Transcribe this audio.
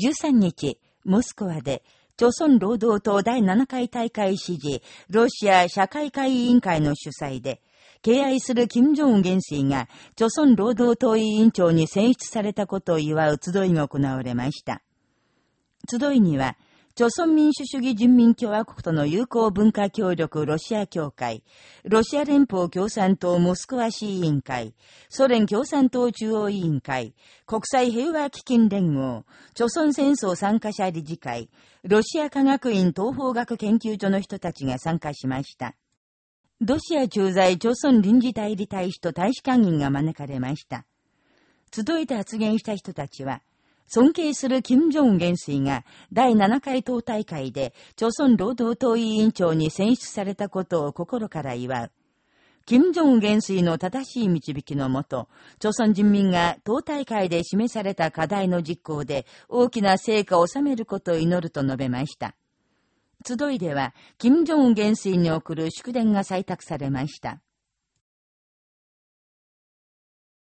13日、モスクワで、朝鮮労働党第7回大会支持、ロシア社会会委員会の主催で、敬愛する金正恩元帥が、朝鮮労働党委員長に選出されたことを祝う集いが行われました。集いには、朝鮮民主主義人民共和国との友好文化協力ロシア協会、ロシア連邦共産党モスクワ市委員会、ソ連共産党中央委員会、国際平和基金連合、朝鮮戦争参加者理事会、ロシア科学院東方学研究所の人たちが参加しました。ロシア駐在朝鮮臨時代理大使と大使館員が招かれました。集いで発言した人たちは、尊敬する金正恩元帥が第7回党大会で朝鮮労働党委員長に選出されたことを心から祝う。金正恩元帥の正しい導きのもと、朝鮮人民が党大会で示された課題の実行で大きな成果を収めることを祈ると述べました。集いでは、金正恩元帥に送る祝電が採択されました。